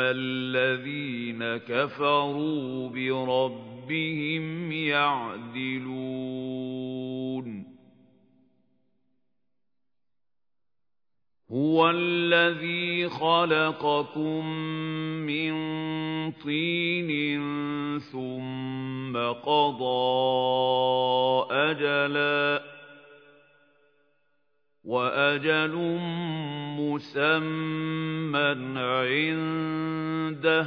الذين كفروا بربهم يعدلون هو الذي خلقكم من طين ثم قضى أجلا وأجل مسمى عنده.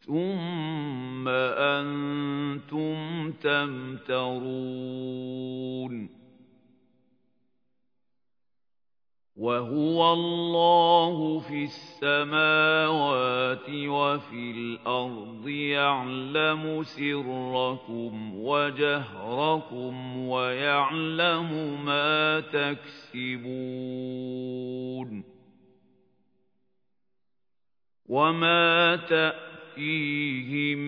ثم أنتم تمترون. وهو الله في السماوات وفي الأرض يعلم سركم وجهركم ويعلم ما تكسبون وما تأتيهم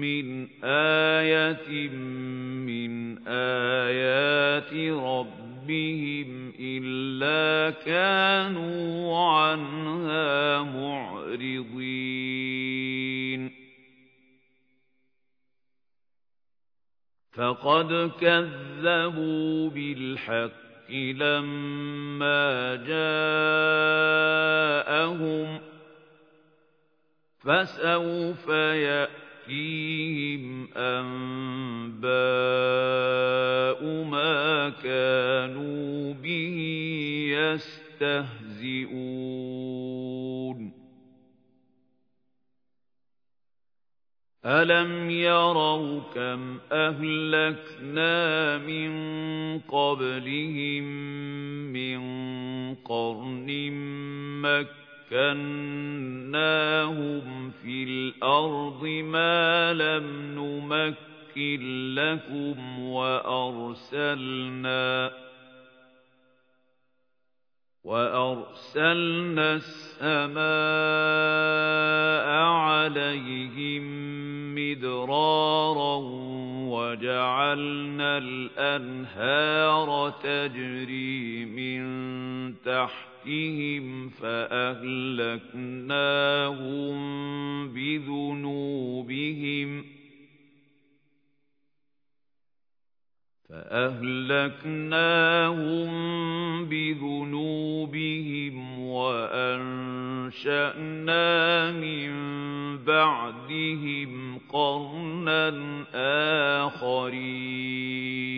من آية من آيات ربهم إلا كانوا عنها معرضين. فقد كذبوا بالحق لما جاءهم فسوف يأتيهم أنباء ما كانوا به يستهزئون. ألم يروا كم أهلكنا من قبلهم من قرن مكة مكناهم في الأرض ما لم نمكن لكم وأرسلنا وأرسلنا السماء عليهم مدرارا وجعلنا الأنهار تجري من تحت تحتهم فأهلكناهم بذنوبهم فأهلكناهم بذنوبهم وأنشأنا من بعدهم قرنا آخرين.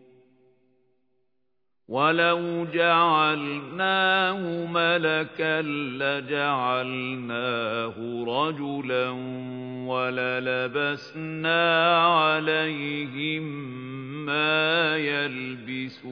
وَلَوْ جَعَلْنَاهُ مَلَكًا لَّجَعَلْنَاهُ رَجُلًا وَلَلَبَسْنَا عَلَيْهِم مَّا يَلْبِسُونَ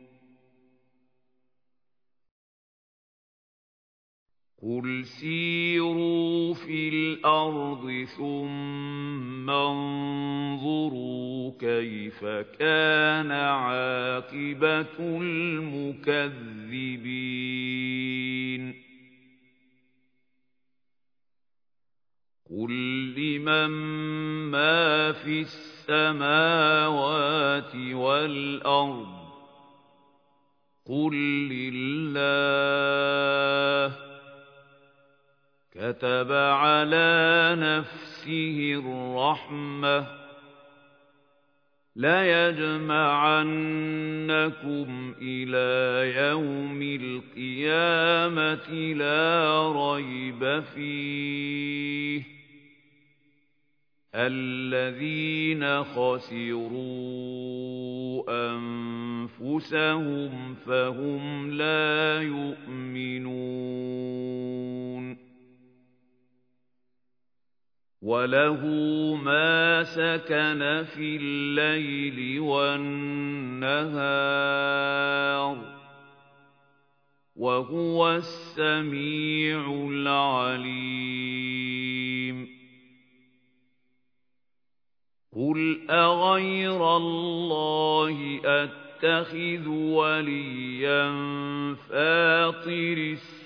قُلْ سِيرُوا فِي الْأَرْضِ ثُمَّ انظُرُوا كَيْفَ كَانَ عَاقِبَةُ الْمُكَذِّبِينَ قُل لِّمَن مَّا فِي السَّمَاوَاتِ وَالْأَرْضِ قُل لِّلَّهِ كتب على نفسه الرحمة. ليجمعنكم إلى يوم القيامة لا ريب فيه. الذين خسروا أنفسهم فهم لا يؤمنون. وَلَهُ مَا سَكَنَ فِي اللَّيْلِ وَالنَّهَارِ وَهُوَ السَّمِيعُ الْعَلِيمُ قُلْ أَغَيْرَ اللَّهِ أَتَّخِذُ وَلِيًّا فَاطِرِ السَّمَاوَاتِ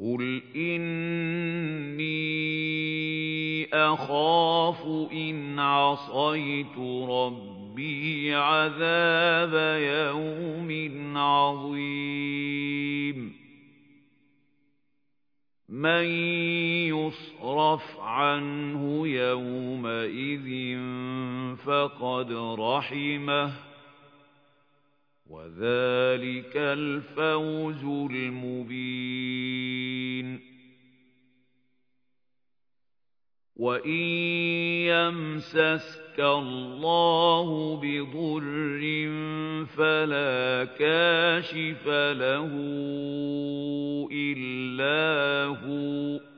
قُلْ إِنِّي أَخَافُ إِنْ عَصَيْتُ رَبِّي عَذَابَ يَوْمٍ عَظِيمٍ مَنْ يُصْرَفْ عَنْهُ يَوْمَئِذٍ فَقَدْ رَحِمَهُ وَذَلِكَ الْفَوْزُ الْمُبِينُ. وَإِن يَمْسَسْكَ اللَّهُ بِضُرٍّ فَلَا كَاشِفَ لَهُ إِلَّا هُوَ.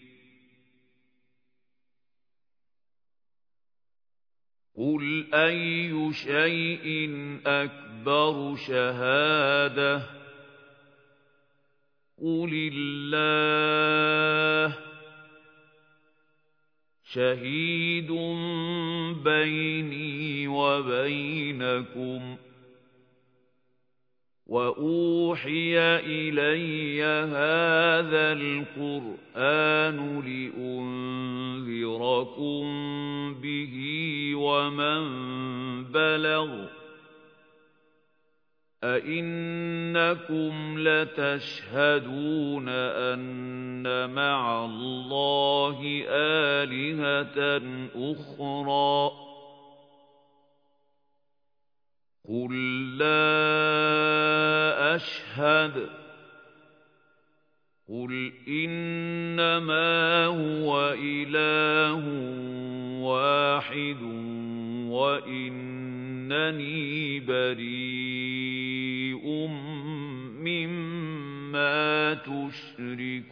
قُلْ أَيُّ شَيْءٍ أَكْبَرُ شَهَادَةً قُلِ اللَّهُ شَهِيدٌ بَيْنِي وَبَيْنَكُمْ وَأُوحِيَ إِلَيَّ هَذَا الْقُرْآنُ لِأُنذِرَكُم بِهِ وَمَن بَلَغَ أَئِنَّكُمْ لَتَشْهَدُونَ أَنَّ مَعَ اللَّهِ آلِهَةً أُخْرَى قُل لَّا أَشْهَدُ قُلْ إِنَّمَا هُوَ إِلَٰهٌ وَاحِدٌ وَإِنَّنِي بَرِيءٌ مِّمَّا تُشْرِكُونَ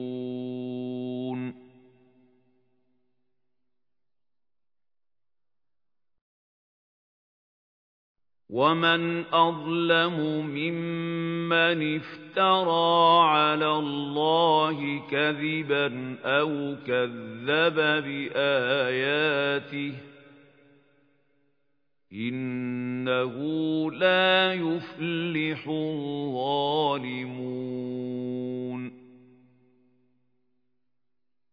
ومن أظلم ممن افترى على الله كذبا أو كذب بآياته إنه لا يفلح الظالمون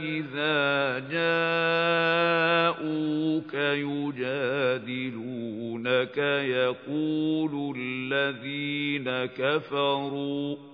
إِذَا جَاءُوكَ يُجَادِلُونَكَ يَقُولُ الَّذِينَ كَفَرُوا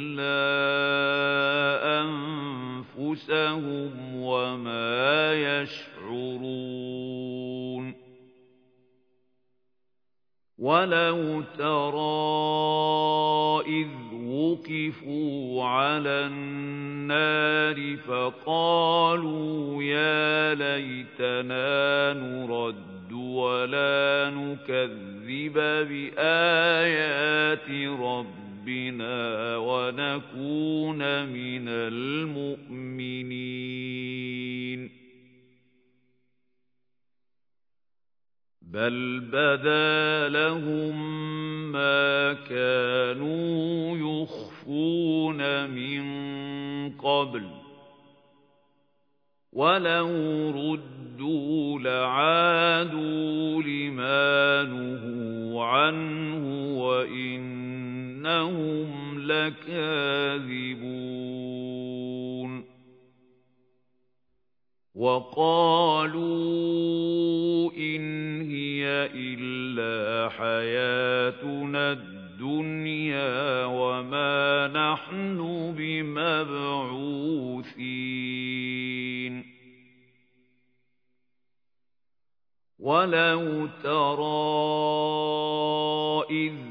أَنفُسَهُمْ وَمَا يَشْعُرُونَ. وَلَوْ تَرَىٰ إِذْ وُقِفُوا عَلَى النَّارِ فَقَالُوا يَا لَيْتَنَا نُرَدُّ وَلَا نُكَذِّبَ بِآيَاتِ رَبِّنَا وَنَكُونَ مِنَ الْمُؤْمِنِينَ. بَلْ بَدَا لَهُم مَّا كَانُوا يُخْفُونَ مِن قَبْلُ ۖ وَلَوْ رُدُّوا لَعَادُوا لِمَا نُهُوا عَنْهُ وَإِنَّهُمْ لَكَاذِبُونَ. وَقَالُوا إِنْ هِيَ إِلَّا حَيَاتُنَا الدُّنْيَا وَمَا نَحْنُ بِمَبْعُوثِينَ. وَلَوْ تَرَىٰ إِذْ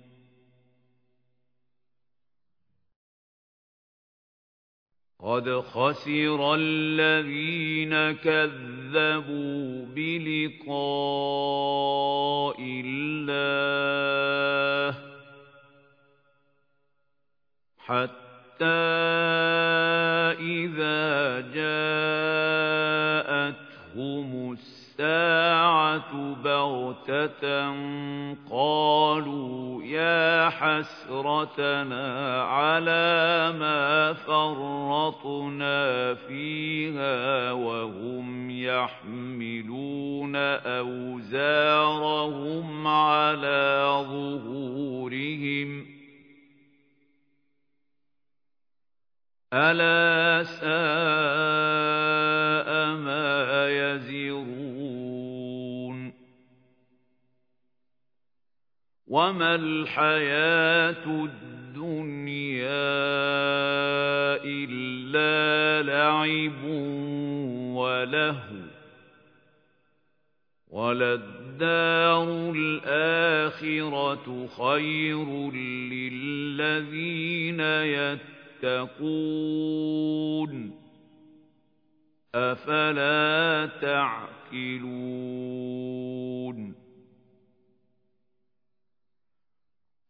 قد خسر الذين كذبوا بلقاء الله حتى إذا جاءتهم الساعة بغتة قالوا يا حسرتنا على ما فرطنا فيها وهم يحملون أوزارهم على ظهورهم. ألا ساء ما يزرون وما الحياة الدنيا إلا لعب ولهو وللدار الآخرة خير للذين يتقون أفلا تعقلون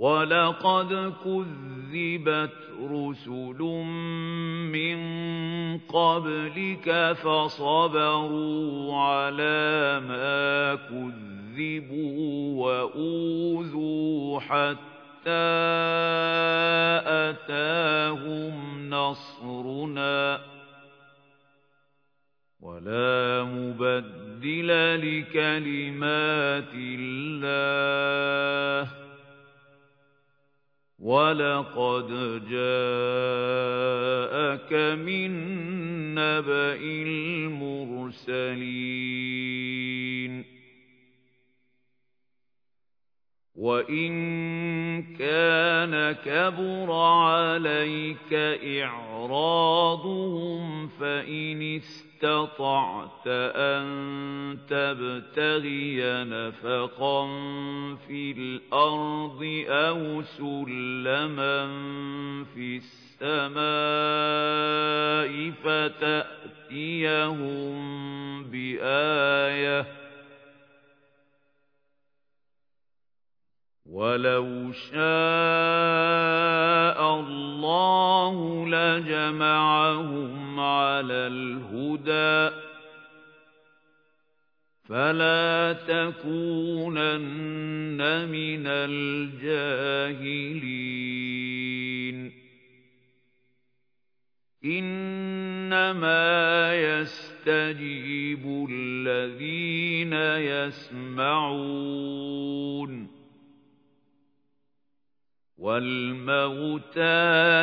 وَلَقَدْ كُذِّبَتْ رُسُلٌ مِّن قَبْلِكَ فَصَبَرُوا عَلَىٰ مَا كُذِّبُوا وَأُوذُوا حَتَّىٰ أَتَاهُمْ نَصْرُنَا وَلَا مُبَدِّلَ لِكَلِمَاتِ اللَّهِ وَلَقَدْ جَاءَكَ مِن نَّبَإِ الْمُرْسَلِينَ وَإِن كَانَ كَبُرَ عَلَيْكَ إِعْرَاضُهُمْ فَإِنِ اسْتَطَعْتَ أَن تَبْتَغِيَ نَفَقًا فِي الْأَرْضِ أَوْ سُلَّمًا فِي السَّمَاءِ فَتَأْتِيَهُم بِآيَةٍ وَلَوْ شَاءَ اللَّهُ لَجَمَعَهُمْ عَلَى الْهُدَى فَلَا تَكُونَنَّ مِنَ الْجَاهِلِينَ إِنَّمَا يَسْتَجِيبُ الَّذِينَ يَسْمَعُونَ وَالْمَوْتَى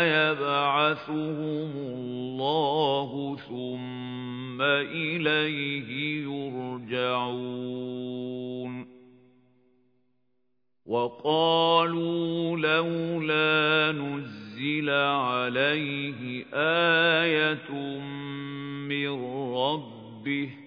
يَبْعَثُهُمُ اللَّهُ ثُمَّ إِلَيْهِ يُرْجَعُونَ. وَقَالُوا لَوْلَا نُزِّلَ عَلَيْهِ آيَةٌ مِّن رَّبِّهِ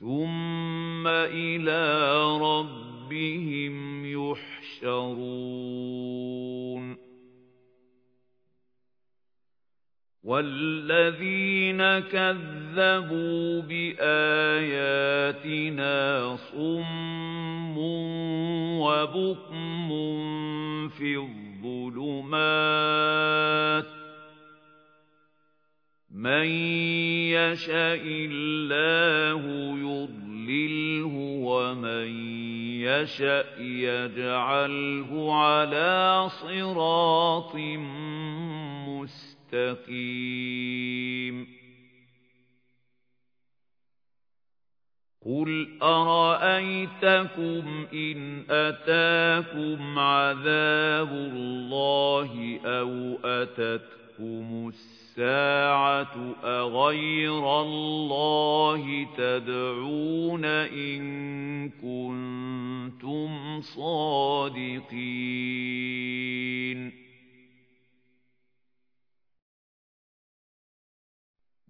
ثُمَّ إِلَىٰ رَبِّهِمْ يُحْشَرُونَ وَالَّذِينَ كَذَّبُوا بِآيَاتِنَا صُمٌّ وَبُكْمٌ فِي الظُّلُمَاتِ ۗ مَن يَشَإِ اللَّهُ يُضْلِلْهُ وَمَن يَشَأْ يَجْعَلْهُ عَلَىٰ صِرَاطٍ مُّسْتَقِيمٍ قُلْ أَرَأَيْتَكُمْ إِنْ أَتَاكُمْ عَذَابُ اللَّهِ أَوْ أَتَتْكُمُ السَّاعَةُ أَغَيْرَ اللَّهِ تَدْعُونَ إِن كُنتُمْ صَادِقِينَ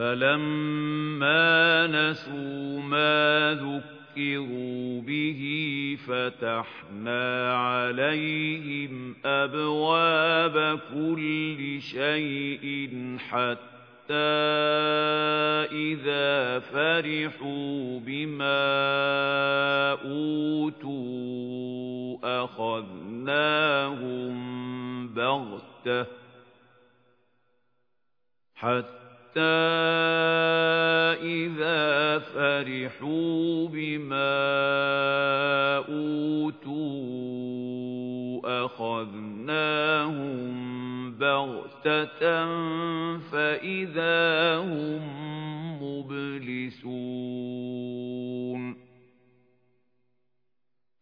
فَلَمَّا نَسُوا مَا ذُكِّرُوا بِهِ فَتَحْنَا عَلَيْهِمْ أَبْوَابَ كُلِّ شَيْءٍ حَتَّىٰ إِذَا فَرِحُوا بِمَا أُوتُوا أَخَذْنَاهُم بَغْتَةً حَتَّىٰ إِذَا فَرِحُوا بِمَا أُوتُوا أَخَذْنَاهُم بَغْتَةً فَإِذَا هُم مُّبْلِسُونَ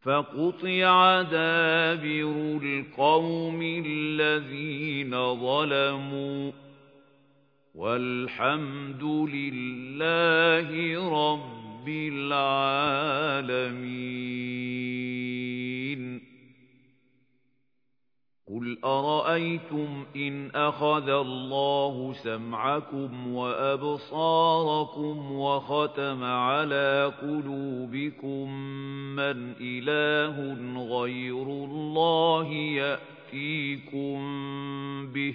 فَقُطِعَ دَابِرُ الْقَوْمِ الَّذِينَ ظَلَمُوا وَالْحَمْدُ لِلَّهِ رَبِّ الْعَالَمِينَ. قُلْ أَرَأَيْتُمْ إِنْ أَخَذَ اللَّهُ سَمْعَكُمْ وَأَبْصَارَكُمْ وَخَتَمَ عَلَى قُلُوبِكُم مَّنْ إِلَٰهٌ غَيْرُ اللَّهِ يَأْتِيكُم بِهِ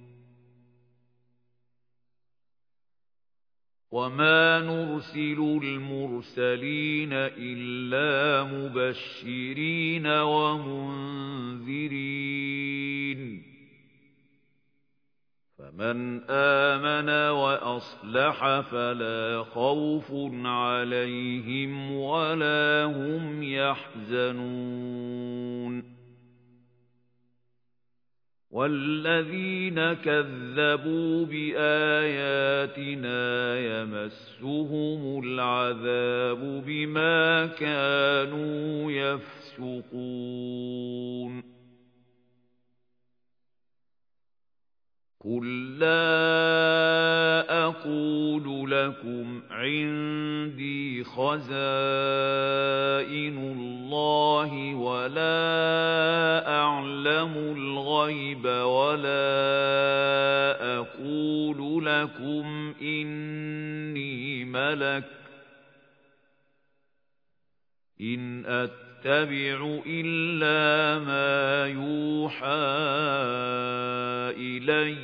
وَمَا نُرْسِلُ الْمُرْسَلِينَ إِلَّا مُبَشِّرِينَ وَمُنذِرِينَ فَمَنْ آمَنَ وَأَصْلَحَ فَلَا خَوْفٌ عَلَيْهِمْ وَلَا هُمْ يَحْزَنُونَ وَالَّذِينَ كَذَّبُوا بِآيَاتِنَا يَمَسُّهُمُ الْعَذَابُ بِمَا كَانُوا يَفْسُقُونَ قُل لَّا أَقُولُ لَكُمْ عِندِي خَزَائِنُ اللَّهِ وَلَا أَعْلَمُ الْغَيْبَ وَلَا أَقُولُ لَكُمْ إِنِّي مَلَكٌ إِنْ أَتَّبِعُ إِلَّا مَا يُوحَى إِلَيَّ.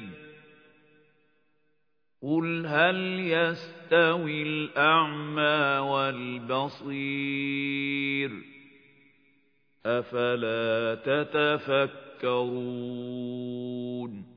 قُلْ هَلْ يَسْتَوِي الْأَعْمَى وَالْبَصِيرُ؟ أَفَلَا تَتَفَكَّرُونَ؟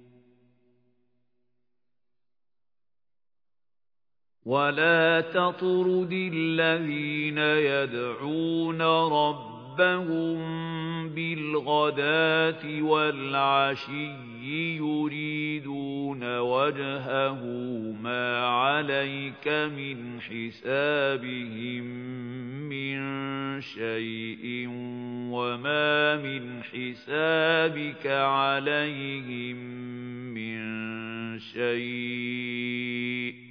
وَلَا تَطْرُدِ الَّذِينَ يَدْعُونَ رَبَّهُم بِالْغَدَاةِ وَالْعَشِيِّ يُرِيدُونَ وَجْهَهُ مَا عَلَيْكَ مِنْ حِسَابِهِم مِّن شَيْءٍ وَمَا مِنْ حِسَابِكَ عَلَيْهِم مِّن شَيْءٍ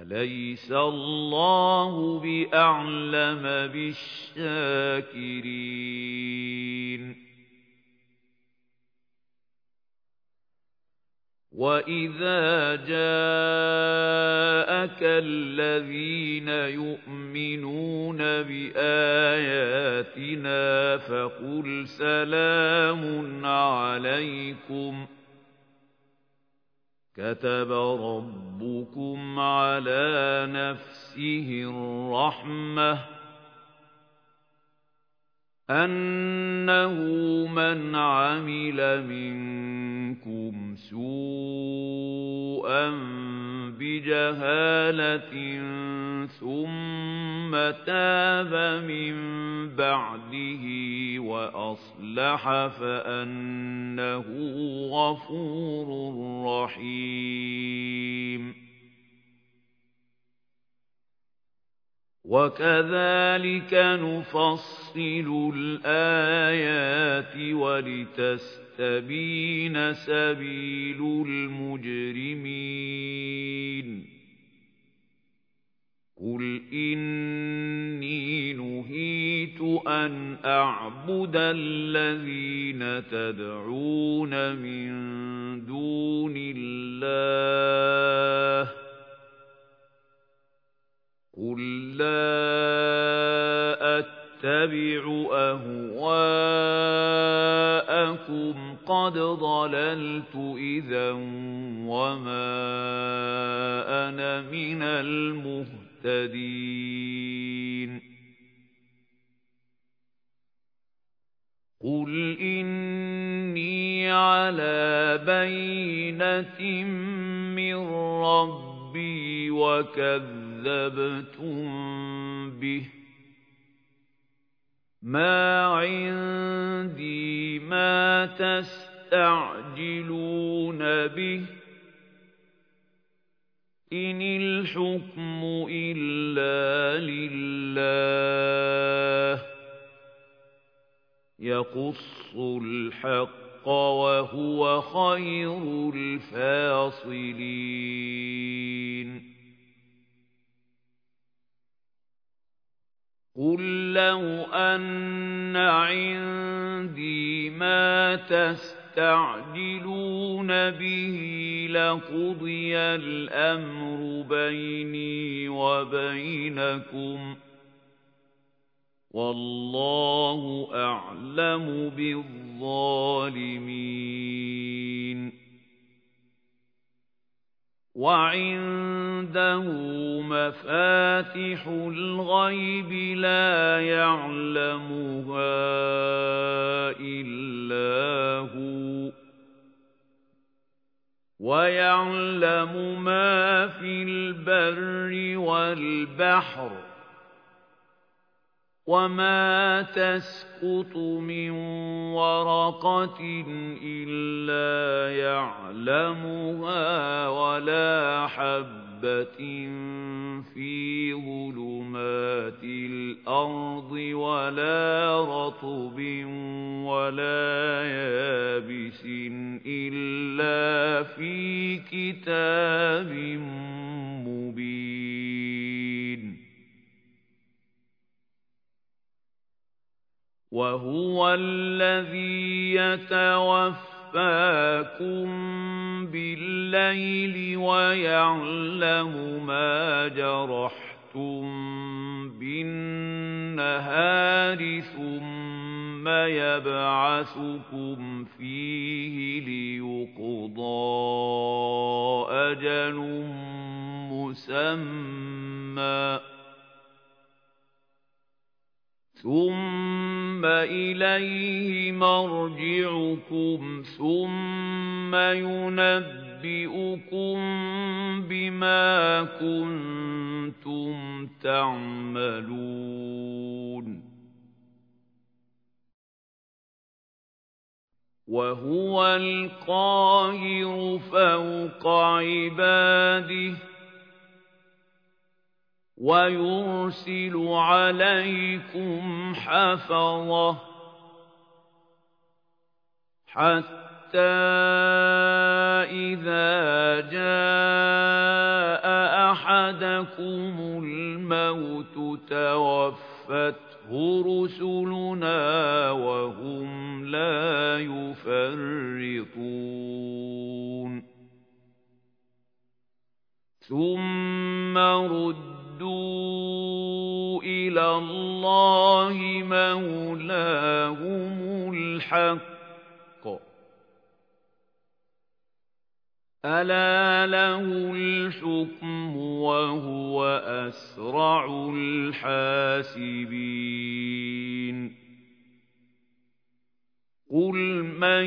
أَلَيْسَ اللَّهُ بِأَعْلَمَ بِالشَّاكِرِينَ؟ وَإِذَا جَاءَكَ الَّذِينَ يُؤْمِنُونَ بِآيَاتِنَا فَقُلْ سَلَامٌ عَلَيْكُمْ ۖ. كَتَبَ رَبُّكُمْ عَلَى نَفْسِهِ الرَّحْمَةَ أَنَّهُ مَنْ عَمِلَ مِنكُمْ سُوءًا بِجَهَالَةٍ ثُمَّ تَابَ مِن بَعْدِهِ وَأَصْلَحَ فَأَنَّهُ غَفُورٌ رَّحِيمٌ. وَكَذَلِكَ نُفَصِّلُ الْآيَاتِ وَلِتَسْتَبِينَ سَبِيلُ الْمُجْرِمِينَ قُلْ إِنِّي نُهِيتُ أَنْ أَعْبُدَ الَّذِينَ تَدْعُونَ مِن ضللت إذا وما أنا من المهتدين. قل إني على بينة من ربي وكذبتم به. ما عندي ما تستعجلون. الحكم إلا لله. يقص الحق وهو خير الفاصلين. قُل لَّوْ أَنَّ عِندِي مَا تَسْتَعْجِلُونَ بِهِ لَقُضِيَ الْأَمْرُ بَيْنِي وَبَيْنَكُمْ وَاللَّهُ أَعْلَمُ بِالظَّالِمِينَ وَعِندَهُ مَفَاتِحُ الْغَيْبِ لَا يَعْلَمُهَا إِلَّا هُوَ وَيَعْلَمُ مَا فِي الْبَرِّ وَالْبَحْرِ وَمَا تَسْقُطُ مِنْ وَرَقَةٍ إِلَّا يَعْلَمُهَا وَلَا حَبَّةٍ فِي ظُلُمَاتِ الْأَرْضِ وَلَا رَطْبٍ وَلَا يَابِسٍ إِلَّا فِي كِتَابٍ مُبِينٍ وَهُوَ الَّذِي يَتَوَفَّاكُم بِاللَّيْلِ وَيَعْلَمُ مَا جَرَحْتُم بِالنَّهَارِ ثُمَّ يَبْعَثُكُمْ فِيهِ لِيُقْضَىٰ أَجَلٌ مُّسَمًّى ثُمَّ إِلَيْهِ مَرْجِعُكُمْ ثُمَّ يُنَبِّئُكُم بِمَا كُنتُمْ تَعْمَلُونَ وَهُوَ الْقَاهِرُ فَوْقَ عِبَادِهِ وَيُرْسِلُ عَلَيْكُمْ حَفَظَةً حَتَّى إِذَا جَاءَ أَحَدَكُمُ الْمَوْتُ تَوَفَّتْهُ رُسُلُنَا وَهُمْ لَا يُفَرِّطُونَ. ثُمَّ رُدُّوا رُدُّوا إِلَى اللَّهِ مَوْلَاهُمُ الْحَقِّ أَلَا لَهُ الْحُكْمُ وَهُوَ أَسْرَعُ الْحَاسِبِينَ قُلْ مَن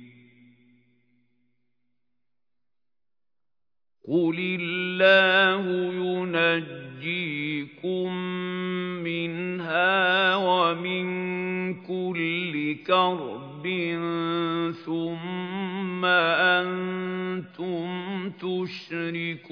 قُلِ اللَّهُ يُنَجِّيكُم مِّنْهَا وَمِن كُلِّ كَرْبٍ ثُمَّ أَنتُمْ تُشْرِكُونَ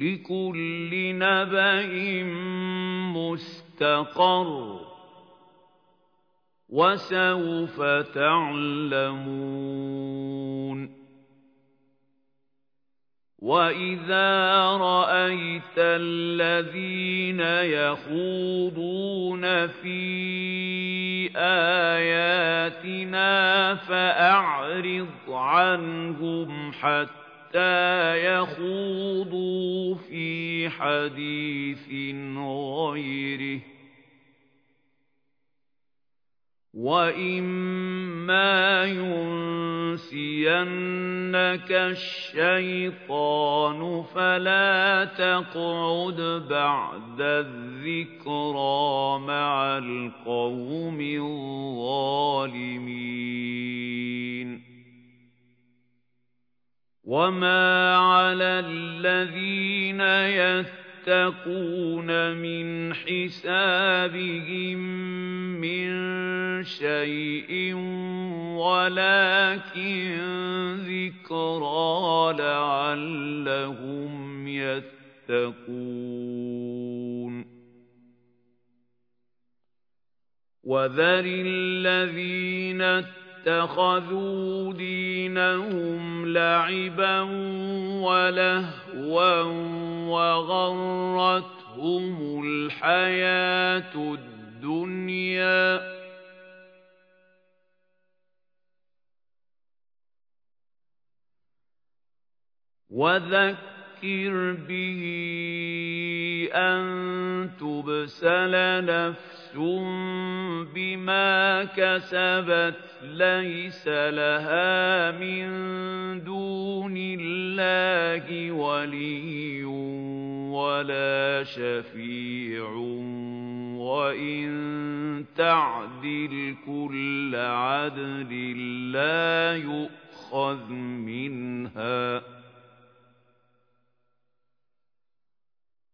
لِكُلِّ نَبَإٍ مُّسْتَقَرٌّ وَسَوْفَ تَعْلَمُونَ وَإِذَا رَأَيْتَ الَّذِينَ يَخُوضُونَ فِي آيَاتِنَا فَأَعْرِضْ عَنْهُمْ حَتَّىٰ حَتَّى يَخُوضُوا فِي حَدِيثٍ غَيْرِهِ. وَإِمَّا يُنسِيَنَّكَ الشَّيْطَانُ فَلَا تَقْعُدْ بَعْدَ الذِّكْرَىٰ مَعَ الْقَوْمِ الظَّالِمِينَ. وَمَا عَلَى الَّذِينَ يَتَّقُونَ مِنْ حِسَابِهِم مِّن شَيْءٍ وَلَٰكِن ذِكْرَىٰ لَعَلَّهُمْ يَتَّقُونَ وَذَرِ الَّذِينَ اتَّخَذُوا دِينَهُمْ لَعِبًا وَلَهْوًا وَغَرَّتْهُمُ الْحَيَاةُ الدُّنْيَا. وَذَكِّرْ بِهِ أَن تُبْسَلَ نَفْسٌ بِمَا كَسَبَتْ لَيْسَ لَهَا مِن دُونِ اللَّهِ وَلِيٌّ وَلَا شَفِيعٌ وَإِن تَعْدِلْ كُلَّ عَدْلٍ لَّا يُؤْخَذْ مِنْهَا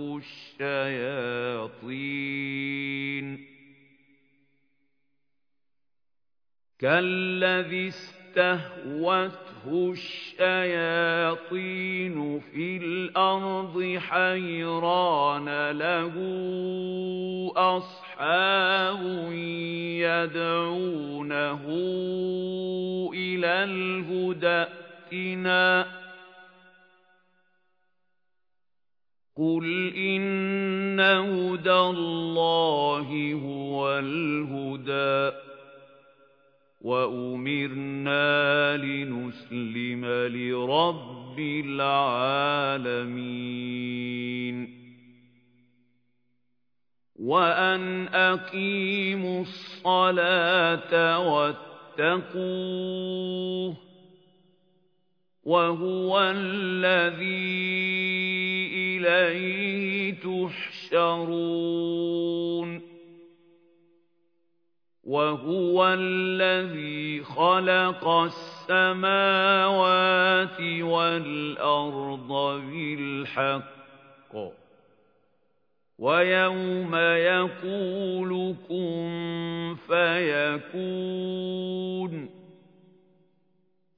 الشَّيَاطِينُ. كَالَّذِي اسْتَهْوَتْهُ الشَّيَاطِينُ فِي الْأَرْضِ حَيْرَانَ لَهُ أَصْحَابٌ يَدْعُونَهُ إِلَى الْهُدى ائْتِنَا قُلْ إِنَّ هُدَى اللَّهِ هُوَ الْهُدَىٰ وَأُمِرْنَا لِنُسْلِمَ لِرَبِّ رَبِّ الْعَالَمِينَ وَأَنْ أَقِيمُوا الصَّلَاةَ وَاتَّقُوهُ وَهُوَ الَّذِي إِلَيْهِ تُحْشَرُونَ. وَهُوَ الَّذِي خَلَقَ السَّمَاوَاتِ وَالْأَرْضَ بِالْحَقِّ. وَيَوْمَ يَقُولُ كُن فَيَكُونُ.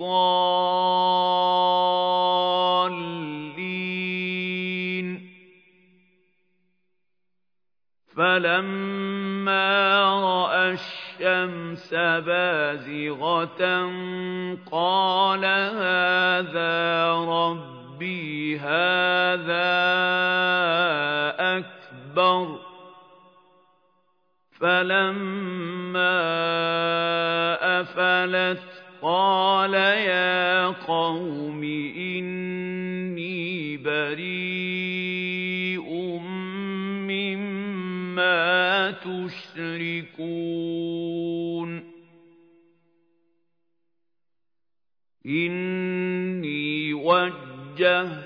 الضَّالِّينَ. فَلَمَّا رَأَى الشَّمْسَ بَازِغَةً قَالَ هَٰذَا رَبِّي هَٰذَا أَكْبَرُ. فَلَمَّا أَفَلَتْ قَالَ يَا قَوْمِ إِنِّي بَرِيءٌ مِّمَّا تُشْرِكُونَ إِنِّي وَجَّهْتُ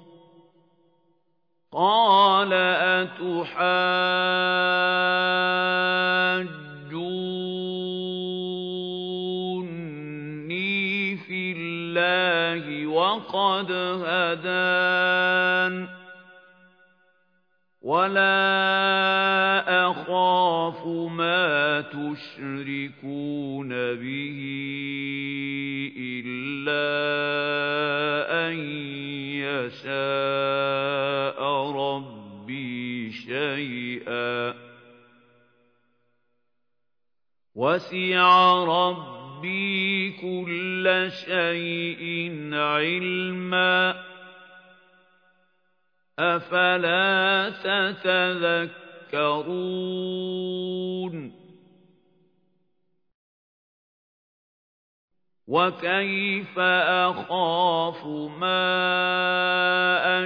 قَالَ أَتُحَاجُّونِّي فِي اللَّهِ وَقَدْ هَدَانِ وَلَا أَخَافُ مَا تُشْرِكُونَ بِهِ إِلَّا أَن يَشَاءَ شَيْئًا. وَسِعَ رَبِّي كُلَّ شَيْءٍ عِلْمًا. أَفَلَا تَتَذَكَّرُونَ؟ تذكرون وكيف أخاف ما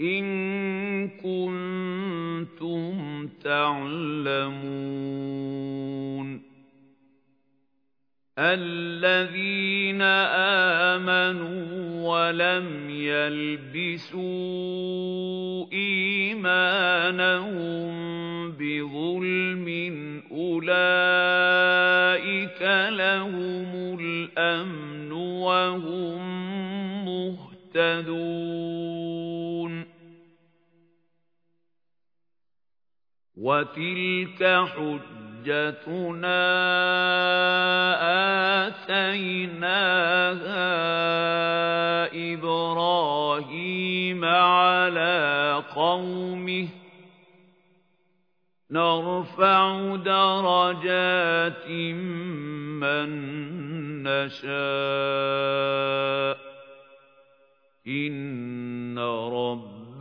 إن كنتم تعلمون الذين آمنوا ولم يلبسوا إيمانهم بظلم أولئك وتلك حجتنا آتيناها إبراهيم على قومه. نرفع درجات من نشاء. إن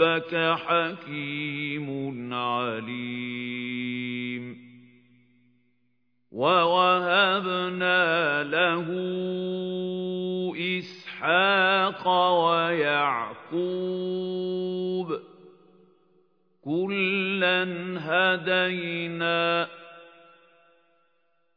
ربك حكيم عليم. وَوَهَبْنَا لَهُ إِسْحَاقَ وَيَعْقُوبَ. كُلًّا هَدَيْنَا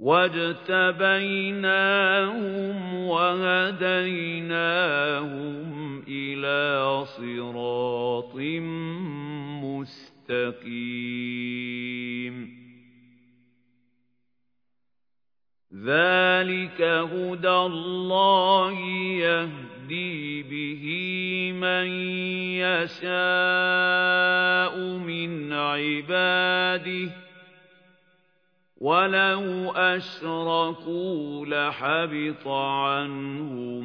واجتبيناهم وهديناهم إلى صراط مستقيم ذلك هدى الله يهدي به من يشاء من عباده وَلَوْ أَشْرَكُوا لَحَبِطَ عَنْهُم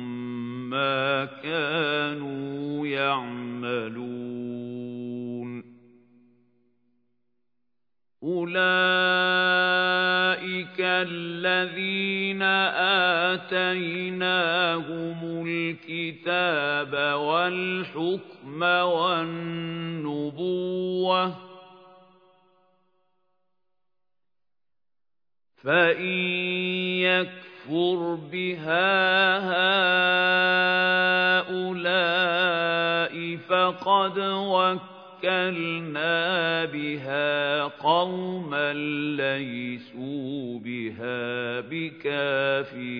مَّا كَانُوا يَعْمَلُونَ أُولَئِكَ الَّذِينَ آتَيْنَاهُمُ الْكِتَابَ وَالْحُكْمَ وَالنُّبُوَّةَ فَإِن يَكْفُرْ بِهَا هَؤُلَاءِ فَقَدْ وَكَّلْنَا بِهَا قَوْمًا لَّيْسُوا بِهَا بِكَافِرِينَ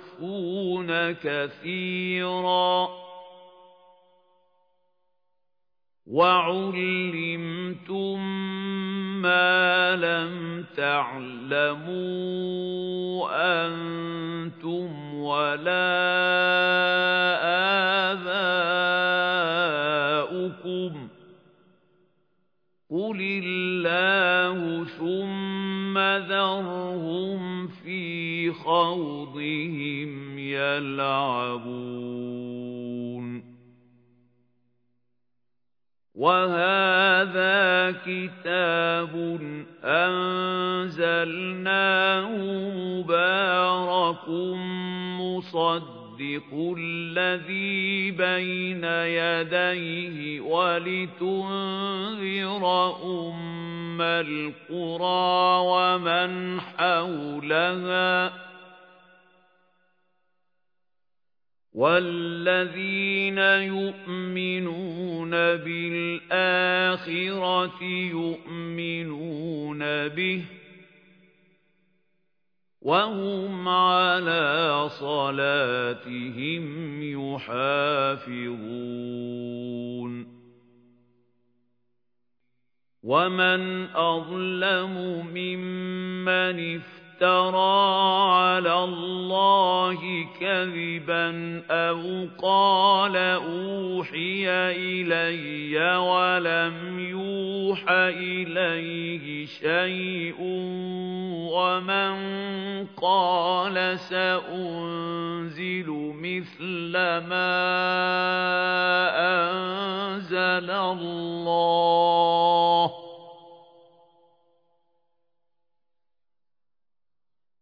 يُخْفُونَ كَثِيرًا. وَعُلِّمْتُم مَّا لَمْ تَعْلَمُوا أَنتُمْ وَلَا آبَاؤُكُمْ قُلِ اللَّهُ ثُمَّ ذَرْهُمْ فِي خَوْضِهِمْ يَلْعَبُونَ. وَهَذَا كِتَابٌ أَنزَلْنَاهُ مُبَارَكٌ مُصَدِّقٌ يُصَدِّقُ الَّذِي بَيْنَ يَدَيْهِ وَلِتُنذِرَ أُمَّ الْقُرَىٰ وَمَنْ حَوْلَهَا وَالَّذِينَ يُؤْمِنُونَ بِالْآخِرَةِ يُؤْمِنُونَ بِهِ وَهُمْ عَلَى صَلَاتِهِمْ يُحَافِظُونَ. وَمَنْ أَظْلَمُ مِمَّنِ افْتَرَىٰ عَلَى اللَّهِ كَذِبًا أَوْ قَالَ أُوحِيَ إِلَيَّ وَلَمْ يُوحَ إِلَيْهِ شَيْءٌ وَمَن قَالَ سَأُنزِلُ مِثْلَ مَا أَنزَلَ اللَّهُ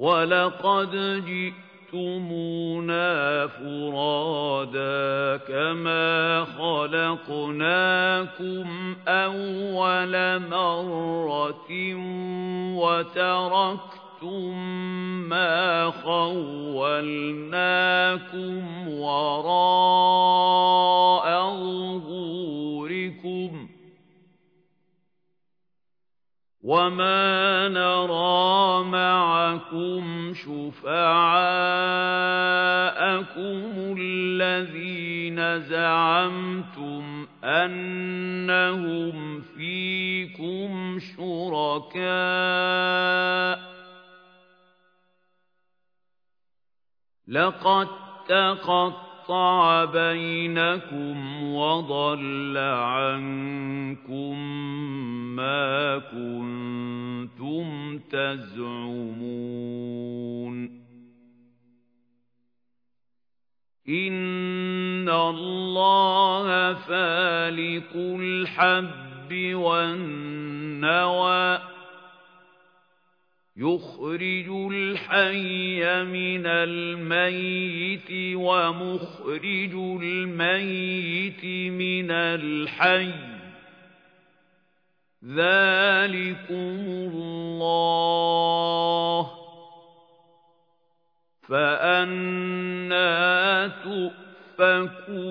وَلَقَدْ جِئْتُمُونَا فُرَادَىٰ كَمَا خَلَقْنَاكُمْ أَوَّلَ مَرَّةٍ وَتَرَكْتُم مَّا خَوَّلْنَاكُمْ وَرَاءَ ظُهُورِكُمْ ۖ وَمَا نَرَى مَعَكُمْ شُفَعَاءَكُمُ الَّذِينَ زَعَمْتُمْ أَنَّهُمْ فِيكُمْ شُرَكَاءَ لَقَدْ تَقَطَّعَ بينكم وضل عنكم ما كنتم تزعمون إن الله فالق الحب والنوى يخرج الحي من الميت ومخرج الميت من الحي ذلكم الله فأنا تؤفكون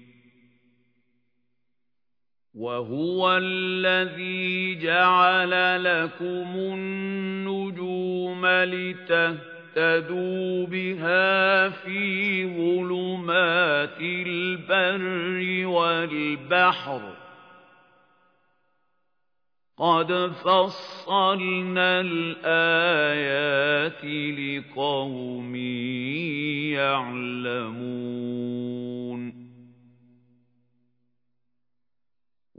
وهو الذي جعل لكم النجوم لتهتدوا بها في ظلمات البر والبحر قد فصلنا الآيات لقوم يعلمون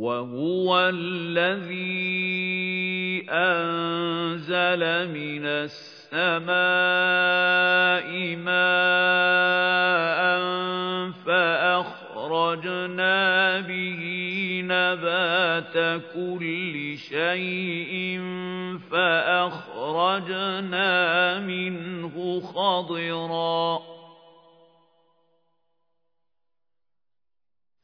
وهو الذي أنزل من السماء ماء فأخرجنا به نبات كل شيء فأخرجنا منه خضراً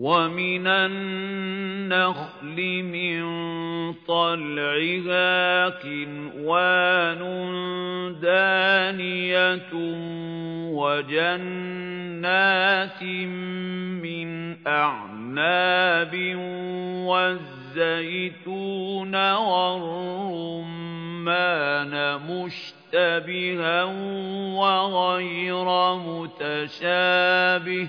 وَمِنَ النَّخْلِ مِن طَلْعِهَا كِنْوَانٌ دَانِيَةٌ وَجَنَّاتٍ مِّنْ أَعْنَابٍ وَالزَّيْتُونَ وَالرُّمَّانَ مُشْتَبِهًا وَغَيْرَ مُتَشَابِهٍ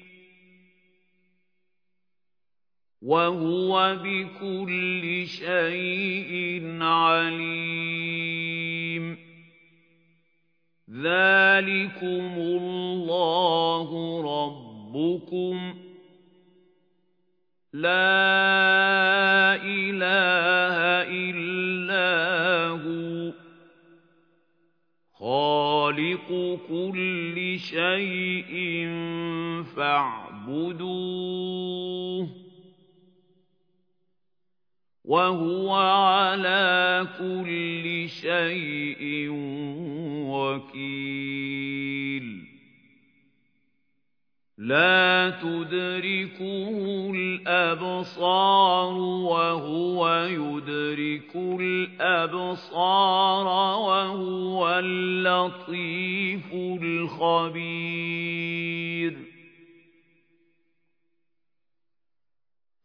وَهُوَ بِكُلِّ شَيْءٍ عَلِيمٌ. ذَٰلِكُمُ اللَّهُ رَبُّكُمْ ۖ. لَا إِلَٰهَ إِلَّا هُوَ ۖ. خَالِقُ كُلِّ شَيْءٍ فَاعْبُدُوهُ ۚ. وَهُوَ عَلَىٰ كُلِّ شَيْءٍ وَكِيلٌ. لَا تُدْرِكُهُ الْأَبْصَارُ وَهُوَ يُدْرِكُ الْأَبْصَارَ وَهُوَ اللَّطِيفُ الْخَبِيرُ.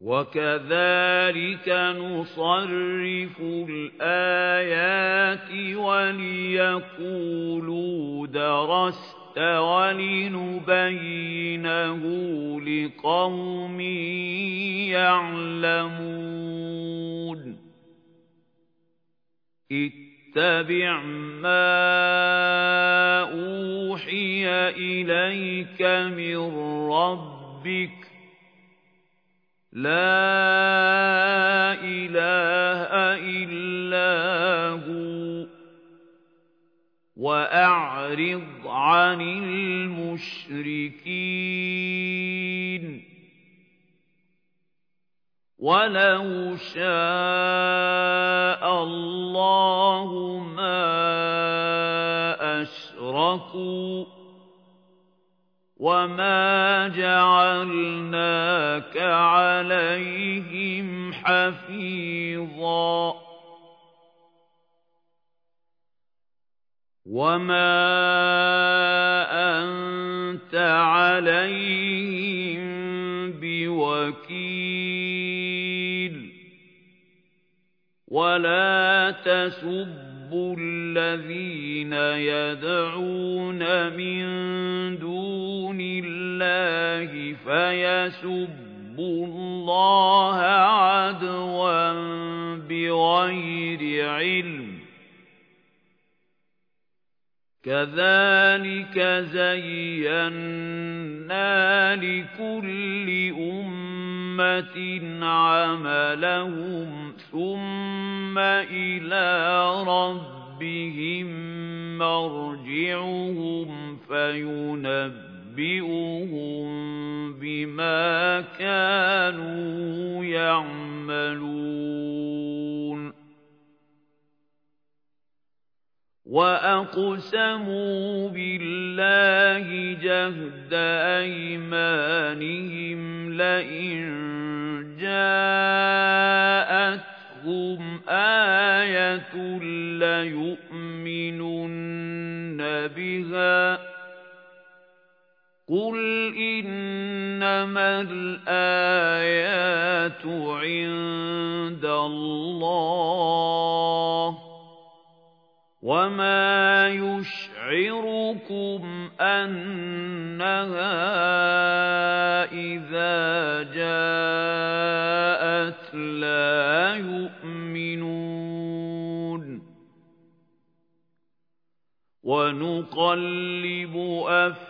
وَكَذَٰلِكَ نُصَرِّفُ الْآيَاتِ وَلِيَقُولُوا دَرَسْتَ وَلِنُبَيِّنَهُ لِقَوْمٍ يَعْلَمُونَ اتَّبِعْ مَا أُوحِيَ إِلَيْكَ مِن رَّبِّكَ ۖ لَا إِلَٰهَ إِلَّا هُوَ ۖ وَأَعْرِضْ عَنِ الْمُشْرِكِينَ. وَلَوْ شَاءَ اللَّهُ مَا أَشْرَكُوا ۗ وَمَا جَعَلْنَاكَ عَلَيْهِمْ حَفِيظًا وَمَا أَنتَ عَلَيْهِم بِوَكِيلٍ وَلَا تَسُبُّوا الَّذِينَ يَدْعُونَ مِن دُونِ اللَّهِ فَيَسُبُّوا اللَّهَ عَدْوًا بِغَيْرِ عِلْمٍ ۗ كَذَٰلِكَ زَيَّنَّا لِكُلِّ أُمَّةٍ عَمَلَهُمْ ثُمَّ إِلَىٰ رَبِّهِم مَّرْجِعُهُمْ فَيُنَبِّئُهُم بِمَا كَانُوا يَعْمَلُونَ وَأَقْسَمُوا بِاللَّهِ جَهْدَ أَيْمَانِهِمْ لَئِن جَاءَتْهُمْ آيَةٌ لَّيُؤْمِنُنَّ بِهَا ۚ قُلْ إِنَّمَا الْآيَاتُ عِندَ اللَّهِ ۖ وَمَا يُشْعِرُكُمْ أَنَّهَا إِذَا جَاءَتْ لَا يُؤْمِنُونَ وَنُقَلِّبُ أَفْئِدَتَهُمْ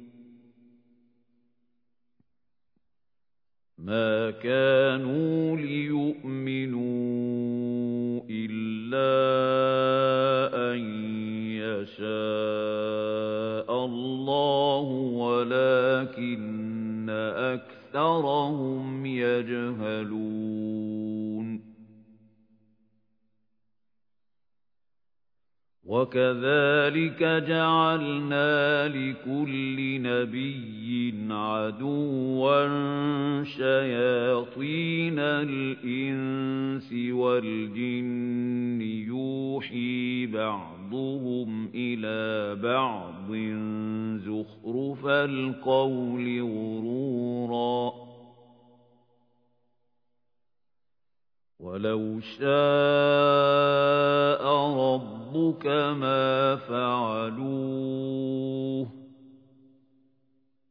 ما كانوا ليؤمنوا إلا أن يشاء الله ولكن أكثرهم يجهلون وكذلك جعلنا لكل نبي عدوا شياطين الإنس والجن يوحي بعضهم إلى بعض زخرف القول غرورا. ولو شاء ربك ما فعلوه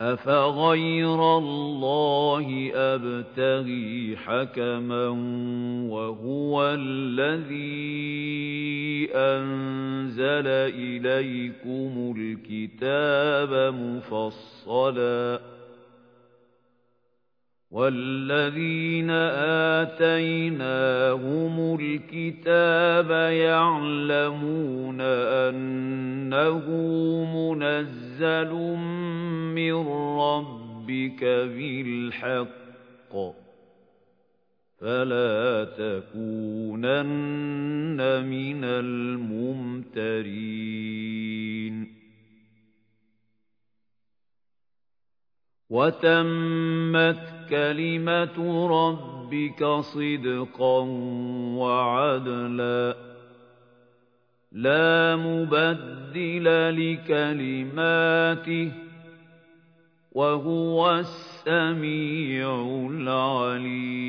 أفغير الله أبتغي حكما وهو الذي أنزل إليكم الكتاب مفصلا والذين آتيناهم الكتاب يعلمون أنه منزل من ربك بالحق فلا تكونن من الممترين وتمت كلمة ربك صدقا وعدلا. لا مبدل لكلماته وهو السميع العليم.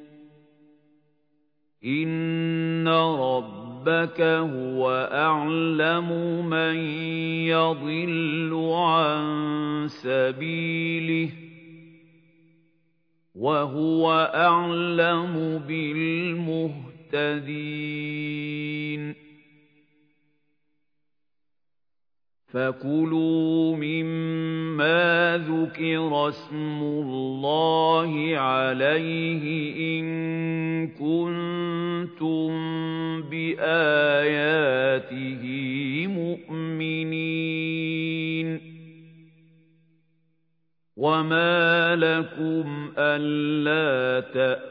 إِنَّ رَبَّكَ هُوَ أَعْلَمُ مَن يَضِلُّ عَن سَبِيلِهِ وَهُوَ أَعْلَمُ بِالْمُهْتَدِينَ فَكُلُوا مِمَّا ذُكِرَ اسْمُ اللَّهِ عَلَيْهِ إِن كُنتُم بِآيَاتِهِ مُؤْمِنِينَ وَمَا لَكُمْ أَلَّا تَأْكُلُوا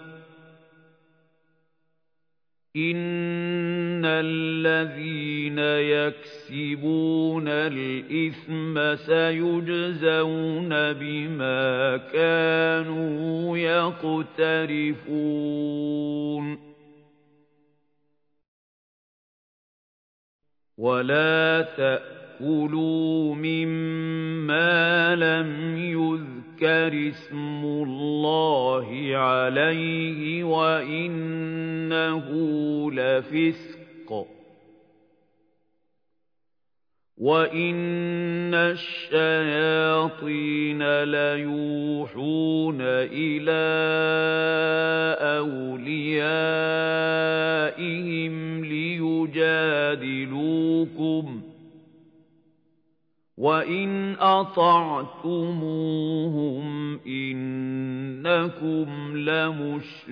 إِنَّ الَّذِينَ يَكْسِبُونَ الْإِثْمَ سَيُجْزَوْنَ بِمَا كَانُوا يَقْتَرِفُونَ وَلَا تَأْكُلُوا مِمَّا لَمْ يُذْكَرِ اسْمُ اللَّهِ عَلَيْهِ وَإِنَّهُ لَفِسْقٌ وَإِنَّ الشَّيَاطِينَ لَيُوحُونَ إِلَىٰ أَوْلِيَائِهِمْ لِيُجَادِلُوكُمْ وَإِنْ أَطَعْتُمُوهُمْ إِنَّكُمْ لَمُشْرِكُونَ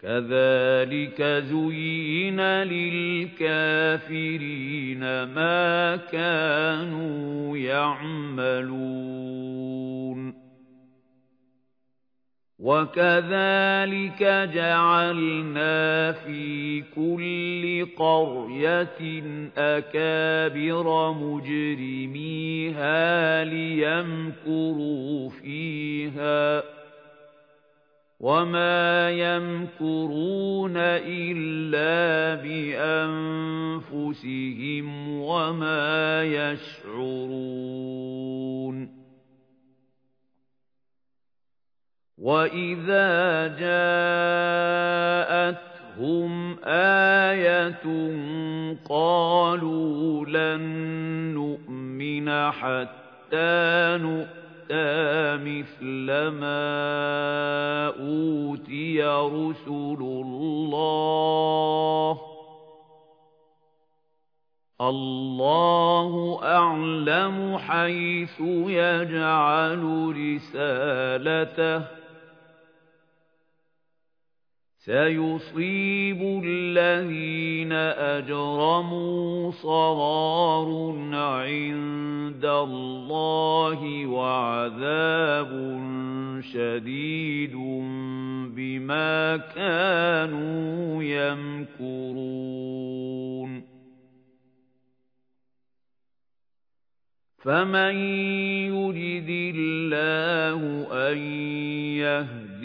كَذَلِكَ زُيِّنَ لِلْكَافِرِينَ مَا كَانُوا يَعْمَلُونَ. وَكَذَلِكَ جَعَلْنَا فِي كُلِّ قَرْيَةٍ أَكَابِرَ مُجْرِمِيهَا لِيَمْكُرُوا فِيهَا ۖ. وَمَا يَمْكُرُونَ إِلَّا بِأَنفُسِهِمْ وَمَا يَشْعُرُونَ وَإِذَا جَاءَتْهُمْ آيَةٌ قَالُوا لَن نُّؤْمِنَ حَتَّىٰ نُؤْتَىٰ مِثْلَ مَا أُوتِيَ رُسُلُ اللَّهِ ۖ اللَّهُ أَعْلَمُ حَيْثُ يَجْعَلُ رِسَالَتَهُ ۗ سَيُصِيبُ الَّذِينَ أَجْرَمُوا صَغَارٌ عِندَ اللَّهِ وَعَذَابٌ شَدِيدٌ بِمَا كَانُوا يَمْكُرُونَ. فَمَن يُرِدِ اللَّهُ أَن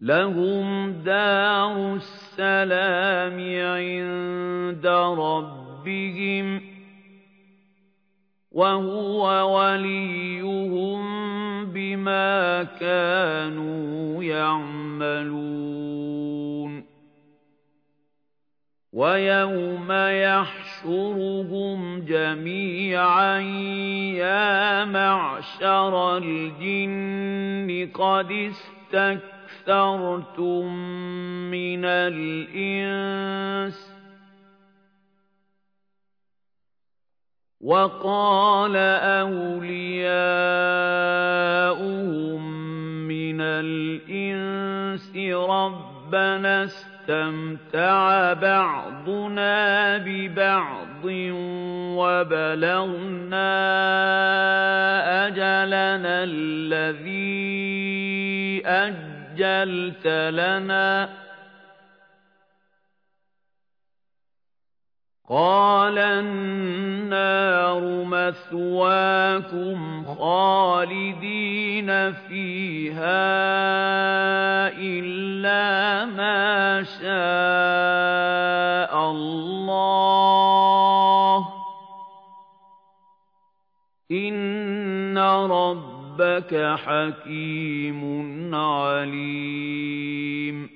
لَهُمْ دَارُ السَّلَامِ عِندَ رَبِّهِمْ ۖ وهو وليهم بما كانوا يعملون. ويوم يحشرهم جميعا يا معشر الجن قد استكثرتم من الإنس. وقال أولياؤهم من الإنس ربنا استمتع بعضنا ببعض وبلغنا أجلنا الذي أجلت لنا قال النار مثواكم خالدين فيها إلا ما شاء الله. إن ربك حكيم عليم.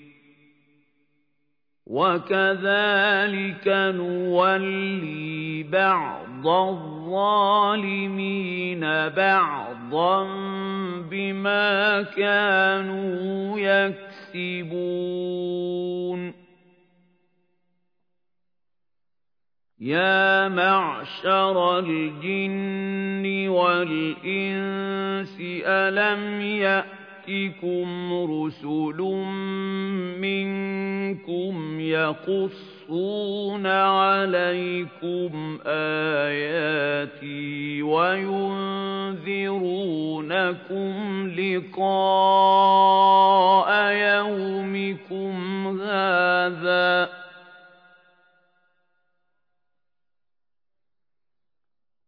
وكذلك نولي بعض الظالمين بعضا بما كانوا يكسبون يا معشر الجن والإنس ألم يأتي يأتكم رسل منكم يقصون عليكم آياتي وينذرونكم لقاء يومكم هذا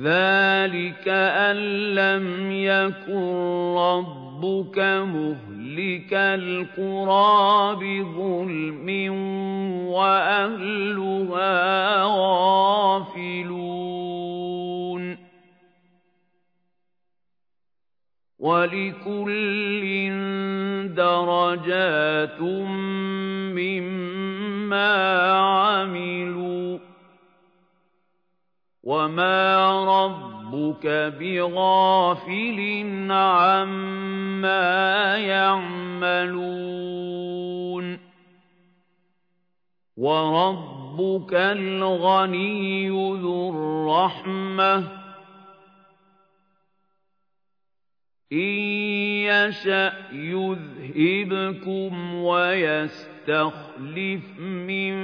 ذلك أن لم يكن ربك مهلك القرى بظلم وأهلها غافلون ولكل درجات مما عملوا وما ربك بغافل عما يعملون وربك الغني ذو الرحمة إن يشأ يذهبكم ويستغفر يستخلف من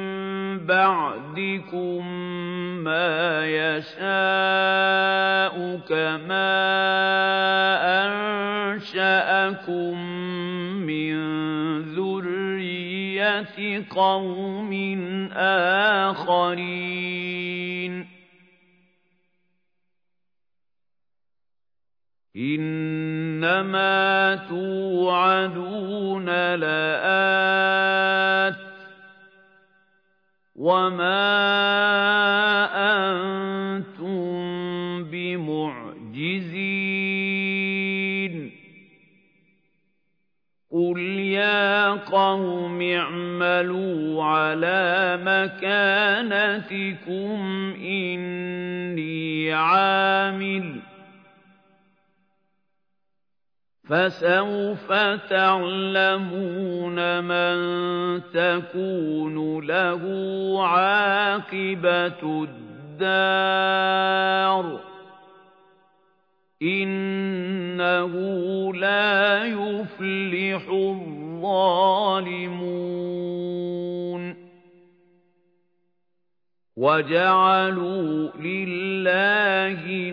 بعدكم ما يشاء كما أنشأكم من ذرية قوم آخرين. إنما توعدون لآت وما أنتم بمعجزين قل يا قوم اعملوا على مكانتكم إني عامل فسوف تعلمون من تكون له عاقبة الدار. إنه لا يفلح الظالمون. وَجَعَلُوا لِلَّهِ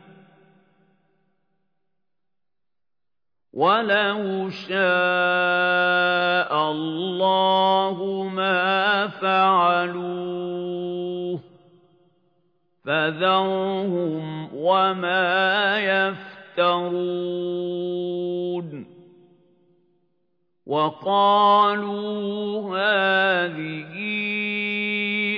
وَلَوْ شَاءَ اللَّهُ مَا فَعَلُوهُ فَذَرْهُمْ وَمَا يَفْتَرُونَ وَقَالُوا هَٰذِهِ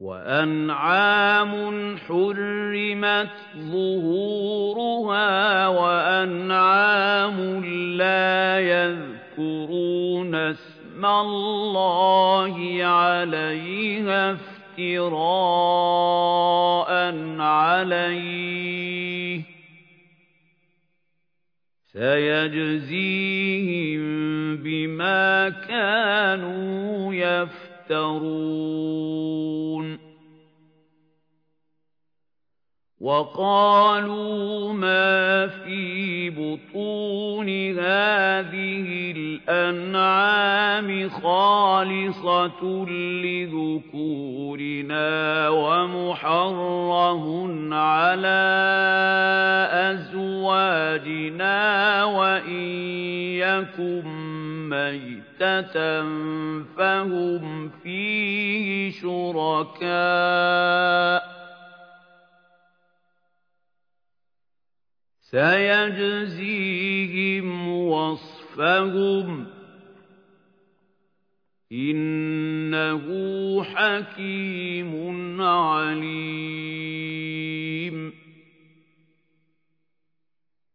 وَأَنْعَامٌ حُرِّمَتْ ظُهُورُهَا وَأَنْعَامٌ لَّا يَذْكُرُونَ اسْمَ اللَّهِ عَلَيْهَا افْتِرَاءً عَلَيْهِ ۚ. سَيَجْزِيهِم بِمَا كَانُوا يَفْتَرُونَ وَقَالُوا مَا فِي بُطُونِ هَٰذِهِ الْأَنْعَامِ خَالِصَةٌ لِّذُكُورِنَا وَمُحَرَّمٌ عَلَىٰ أَزْوَاجِنَا وَإِن يَكُن مَّيْتَةً فَهُمْ فِيهِ شُرَكَاءُ. سَيَجْزِيهِمْ وَصْفَهُمْ ۚ. إِنَّهُ حَكِيمٌ عَلِيمٌ.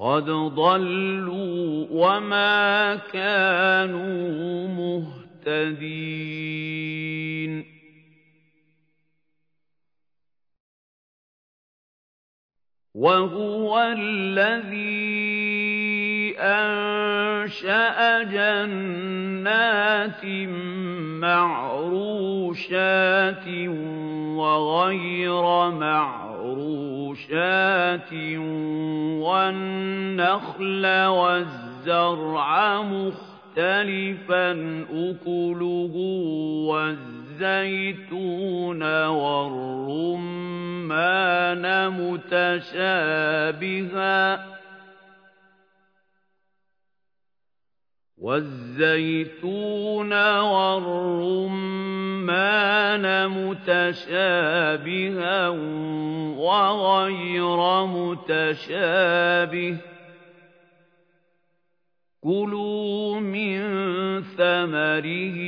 قَدْ ضَلُّوا وَمَا كَانُوا مُهْتَدِينَ وَهُوَ الَّذِي أَنشَأَ جَنَّاتٍ مَّعْرُوشَاتٍ وَغَيْرَ مَعْرُوشَاتٍ وَالنَّخْلَ وَالزَّرْعَ مُخْتَلِفًا أُكُلُهُ وَالزَّيْتُونَ وَالرُّمَّانَ مُتَشَابِهًا. وَالزَّيْتُونَ وَالرُّمَّانَ مُتَشَابِهًا وَغَيْرَ مُتَشَابِهٍ ۚ. كُلُوا مِن ثَمَرِهِ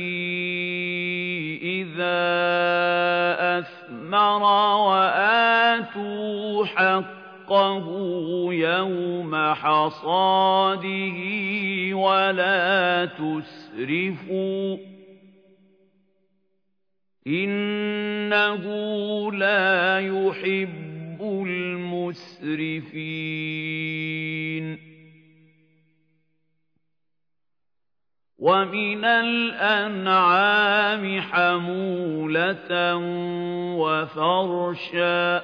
إِذَا أَثْمَرَ وَآتُوا حَقَّهُ يَوْمَ حَصَادِهِ وَلَا تُسْرِفُوا ۚ إِنَّهُ لَا يُحِبُّ الْمُسْرِفِينَ وَمِنَ الْأَنْعَامِ حَمُولَةً وَفَرْشًا ۚ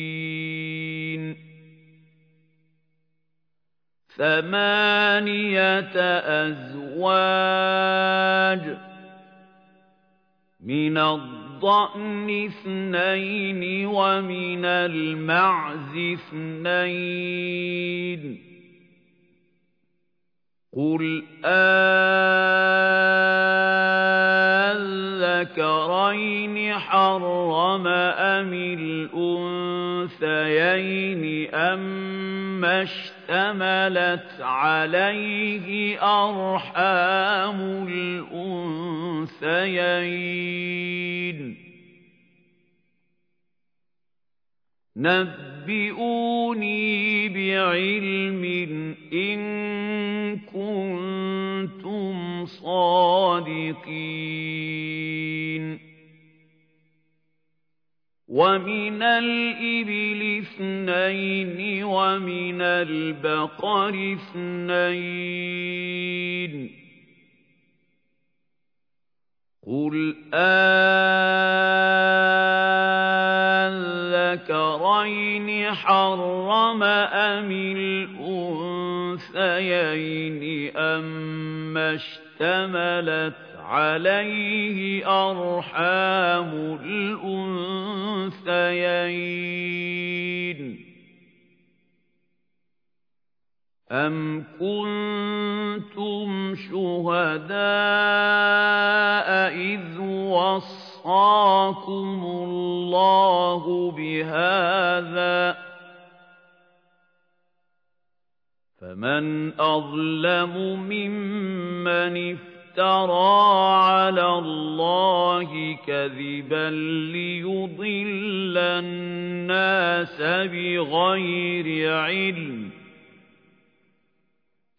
ثَمَانِيَةَ أَزْوَاجٍ ۖ مِّنَ الضَّأْنِ اثْنَيْنِ وَمِنَ الْمَعْزِ اثْنَيْنِ ۗ. قُلْ آلذَّكَرَيْنِ حَرَّمَ أَمِ الْأُنثَيَيْنِ أَمَّا اشْتَمَلَتْ عَلَيْهِ أَرْحَامُ الْأُنثَيَيْنِ نَبِّئُونِي بِعِلْمٍ إِن كُنتُمْ صَادِقِينَ وَمِنَ الْإِبِلِ اثْنَيْنِ وَمِنَ الْبَقَرِ اثْنَيْنِ قُلْ آلذَّكَرَيْنِ حَرَّمَ أَمِ الْأُنثَيَيْنِ أَمَّا اشْتَمَلَتْ عَلَيْهِ أَرْحَامُ الْأُنثَيَيْنِ. أَمْ كُنتُمْ شُهَدَاءَ إِذْ وَصَّاكُمُ اللَّهُ بِهَٰذَا ۚ؟ فَمَنْ أَظْلَمُ مِمَّنِ افْتَرَىٰ افْتَرَىٰ عَلَى اللَّهِ كَذِبًا لِّيُضِلَّ النَّاسَ بِغَيْرِ عِلْمٍ ۗ.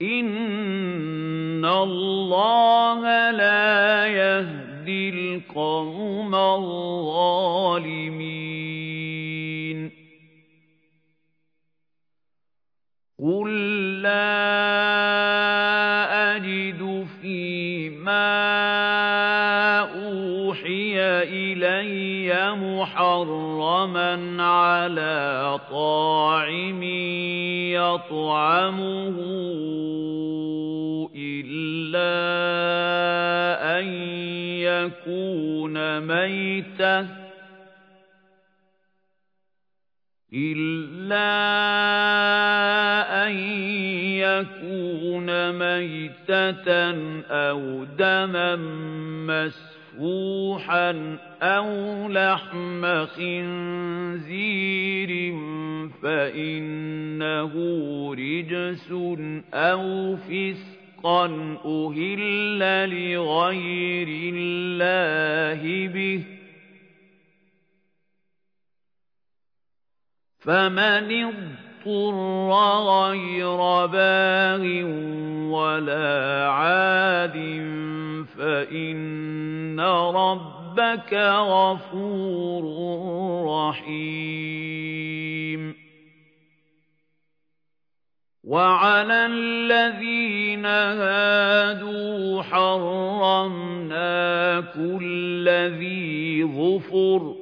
إِنَّ اللَّهَ لَا يَهْدِي الْقَوْمَ الظَّالِمِينَ. قُل لَّا إِلَيَّ مُحَرَّمًا عَلَىٰ طَاعِمٍ يَطْعَمُهُ إِلَّا أَن يَكُونَ مَيْتَةً إِلَّا أَن يَكُونَ مَيْتَةً أَوْ دَمًا مَّسْفُوحًا أَوْ لَحْمَ خِنزِيرٍ فَإِنَّهُ رِجْسٌ أَوْ فِسْقًا أُهِلَّ لِغَيْرِ اللَّهِ بِهِ فَمَنِ اضْطُرَّ غَيْرَ بَاغٍ وَلَا عَادٍ فَإِنَّ رَبَّكَ غَفُورٌ رَّحِيمٌ. وَعَلَى الَّذِينَ هَادُوا حَرَّمْنَا كُلَّ ذِي ظُفُرٍ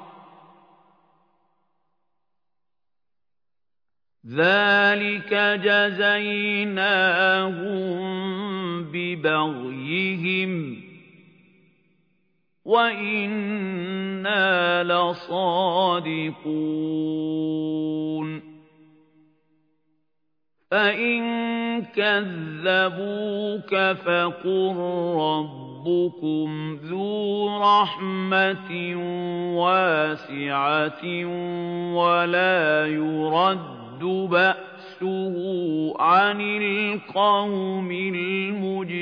ذَلِكَ جَزَيْنَاهُم بِبَغْيِهِمْ ۖ وَإِنَّا لَصَادِقُونَ فَإِن كَذَّبُوكَ فَقُل رَّبُّكُمْ ذُو رَحْمَةٍ وَاسِعَةٍ وَلَا يُرَدُّ يَرْتَدُّ بَأْسُهُ عَنِ الْقَوْمِ الْمُجْرِمِينَ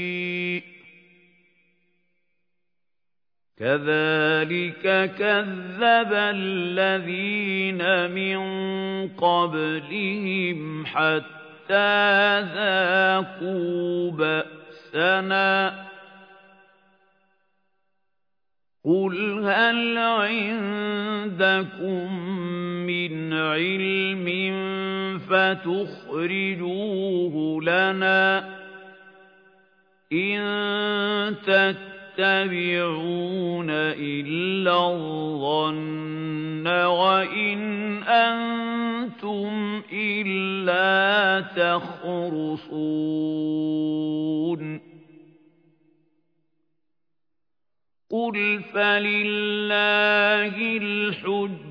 كَذَلِكَ كَذَّبَ الَّذِينَ مِن قَبْلِهِمْ حَتَّىٰ ذَاقُوا بَأْسَنَا. قُلْ هَلْ عِندَكُم مِّنْ عِلْمٍ فَتُخْرِجُوهُ لَنَا ۖ إِن تَتَّبِعُونَ إِلَّا الظَّنَّ وَإِنْ أَنتُمْ إِلَّا تَخْرُصُونَ قُلْ فَلِلَّهِ الْحُجَّةُ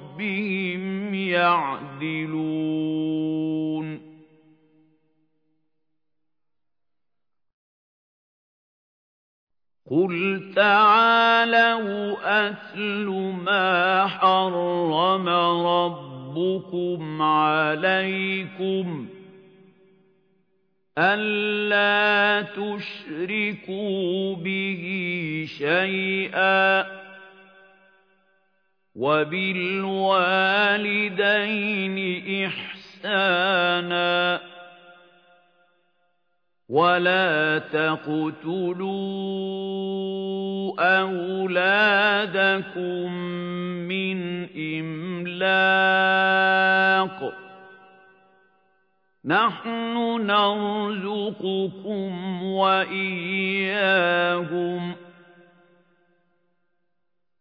يَعْدِلُونَ قُلْ تَعَالَوْا أَتْلُ مَا حَرَّمَ رَبُّكُمْ عَلَيْكُمْ أَلَّا تُشْرِكُوا بِهِ شَيْئًا وَبِالْوَالِدَيْنِ إِحْسَانًا وَلَا تَقْتُلُوا أَوْلَادَكُم مِّنْ إِمْلَاقٍ ۖ نَّحْنُ نَرْزُقُكُمْ وَإِيَّاهُمْ ۖ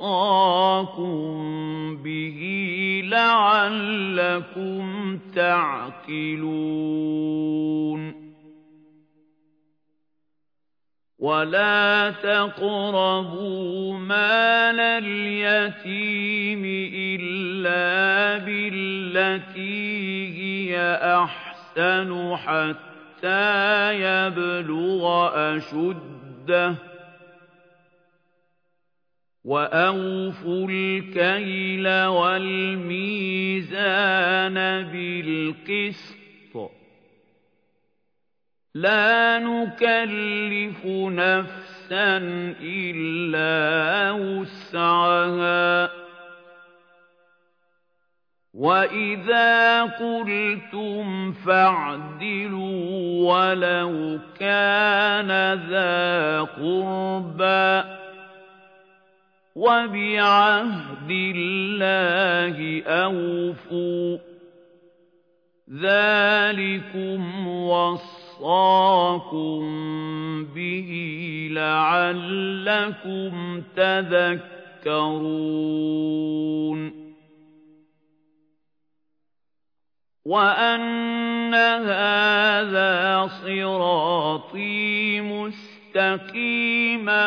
وَصَّاكُم بِهِ لَعَلَّكُمْ تَعْقِلُونَ وَلَا تَقْرَبُوا مَالَ الْيَتِيمِ إِلَّا بِالَّتِي هِيَ أَحْسَنُ حَتَّىٰ يَبْلُغَ أَشُدَّهُ ۖ وَأَوْفُوا الْكَيْلَ وَالْمِيزَانَ بِالْقِسْطِ ۖ لَا نُكَلِّفُ نَفْسًا إِلَّا وُسْعَهَا ۖ وَإِذَا قُلْتُمْ فَاعْدِلُوا وَلَوْ كَانَ ذَا قُرْبَىٰ ۖ وَبِعَهْدِ اللَّهِ أَوْفُوا ۚ. ذَٰلِكُمْ وَصَّاكُم بِهِ لَعَلَّكُمْ تَذَكَّرُونَ. وَأَنَّ هَٰذَا صِرَاطِي مُسْتَقِيمًا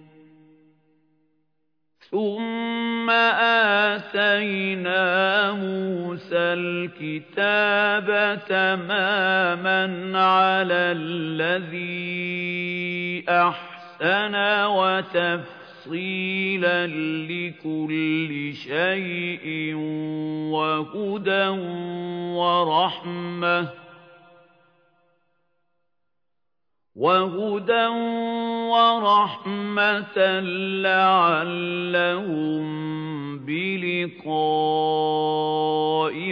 ثُمَّ آتَيْنَا مُوسَى الْكِتَابَ تَمَامًا عَلَى الَّذِي أَحْسَنَ وَتَفْصِيلًا لِّكُلِّ شَيْءٍ وَهُدًى وَرَحْمَةً وَهُدًى وَرَحْمَةً لَّعَلَّهُم بِلِقَاءِ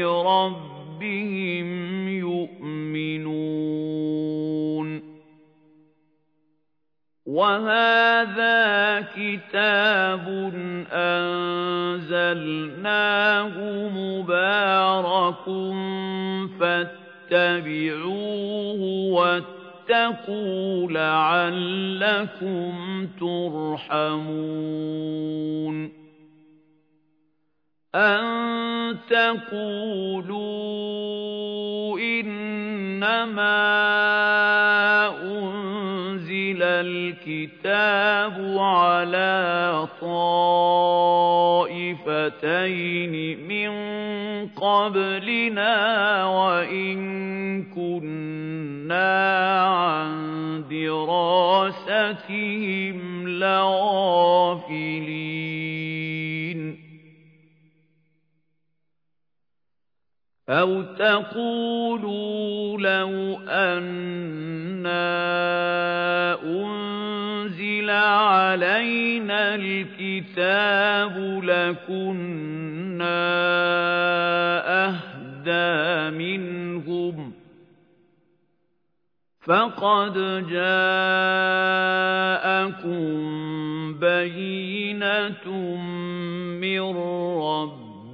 رَبِّهِمْ يُؤْمِنُونَ وَهَٰذَا كِتَابٌ أَنزَلْنَاهُ مُبَارَكٌ فَاتَّبِعُوهُ وَاتَّقُوا لَعَلَّكُمْ تُرْحَمُونَ. أَن تَقُولُوا إِنَّمَا أُنزِلَ الْكِتَابُ عَلَىٰ طَائِفَتَيْنِ مِن قَبْلِنَا وَإِن كُنَّا عَن دِرَاسَتِهِمْ لَغَافِلِينَ أَوْ تَقُولُوا لَوْ أَنَّا أُنزِلَ عَلَيْنَا الْكِتَابُ لَكُنَّا أَهْدَىٰ مِنْهُمْ ۚ فَقَدْ جَاءَكُم بَيِّنَةٌ مِّن رَّبِّكُمْ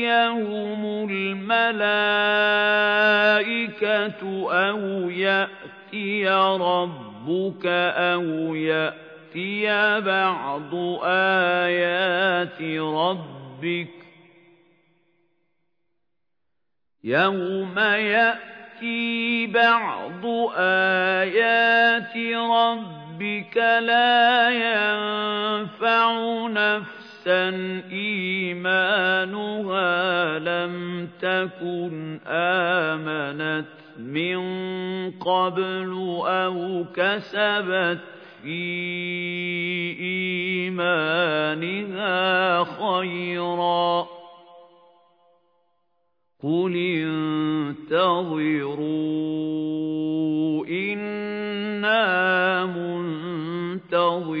تَأْتِيَهُمُ الْمَلَائِكَةُ أَوْ يَأْتِيَ رَبُّكَ أَوْ يَأْتِيَ بَعْضُ آيَاتِ رَبِّكَ يَوْمَ يَأْتِي بَعْضُ آيَاتِ رَبِّكَ لَا يَنفَعُ نَفْسًا إِيمَانُهَا لَمْ تَكُنْ آمَنَتْ مِنْ قَبْلُ أَوْ كَسَبَتْ فِي إِيمَانِهَا خَيْرًا. قُلِ انتَظِرُوا إِنَّا مُنتَظِرُونَ.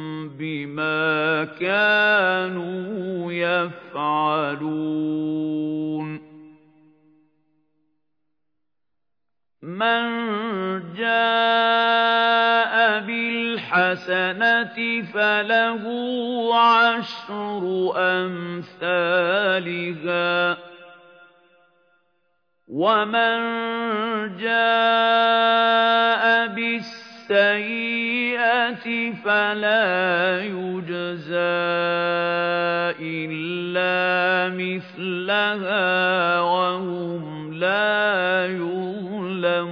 بِمَا كَانُوا يَفْعَلُونَ. مَن جَاءَ بِالْحَسَنَةِ فَلَهُ عَشْرُ أَمْثَالِهَا. وَمَن جَاءَ بِالسَّيِّئَةِ فَلَا يُجْزَىٰ إِلَّا مِثْلَهَا وَهُمْ لَا يُظْلَمُونَ.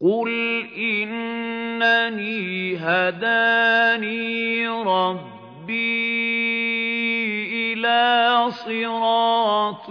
قُلْ إِنَّنِي هَدَانِي رَبِّي إِلَىٰ صِرَاطٍ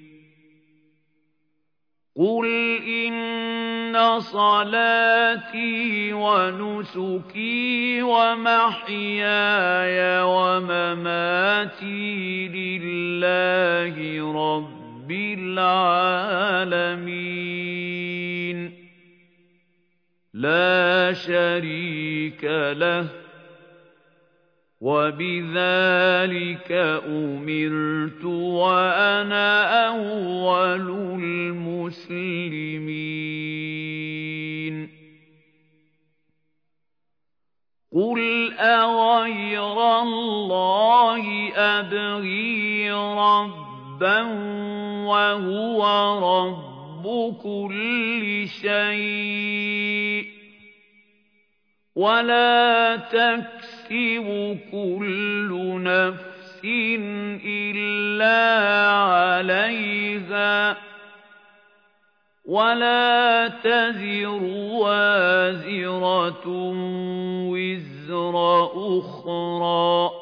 قُلْ إِنَّ صَلَاتِي وَنُسُكِي وَمَحْيَايَ وَمَمَاتِي لِلَّهِ رَبِّ الْعَالَمِينَ. لَا شَرِيكَ لَهُ ۖ وَبِذَٰلِكَ أُمِرْتُ وَأَنَا أَوَّلُ الْمُسْلِمِينَ. قُلْ أَغَيْرَ اللَّهِ أَبْغِي رَبًّا وَهُوَ رَبُّ كُلِّ شَيْءٍ. وَلَا تَكْسِبُ كُلُّ نَفْسٍ إِلَّا عَلَيْهَا ۚ وَلَا تَزِرُ وَازِرَةٌ وِزْرَ أُخْرَىٰ ۚ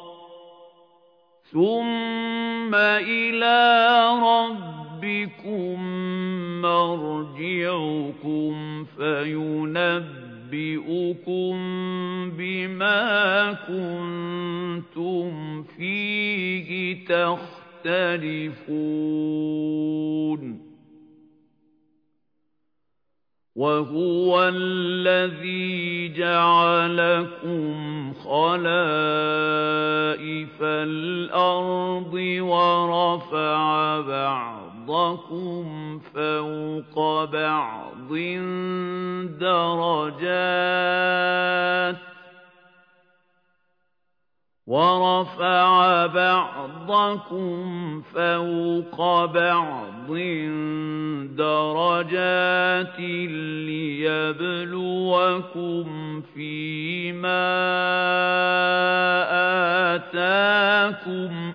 ثُمَّ إِلَىٰ رَبِّكُم مَّرْجِعُكُمْ فَيُنَبِّئُكُم بِمَا كُنتُمْ فِيهِ تَخْتَلِفُونَ وَهُوَ الَّذِي جَعَلَكُمْ خَلَائِفَ الْأَرْضِ وَرَفَعَ بَعْضَكُمْ فَوْقَ بَعْضٍ دَرَجَاتٍ وَرَفَعَ بَعْضَكُمْ فَوْقَ بَعْضٍ دَرَجَاتٍ لِّيَبْلُوَكُمْ فِي مَا آتَاكُمْ ۗ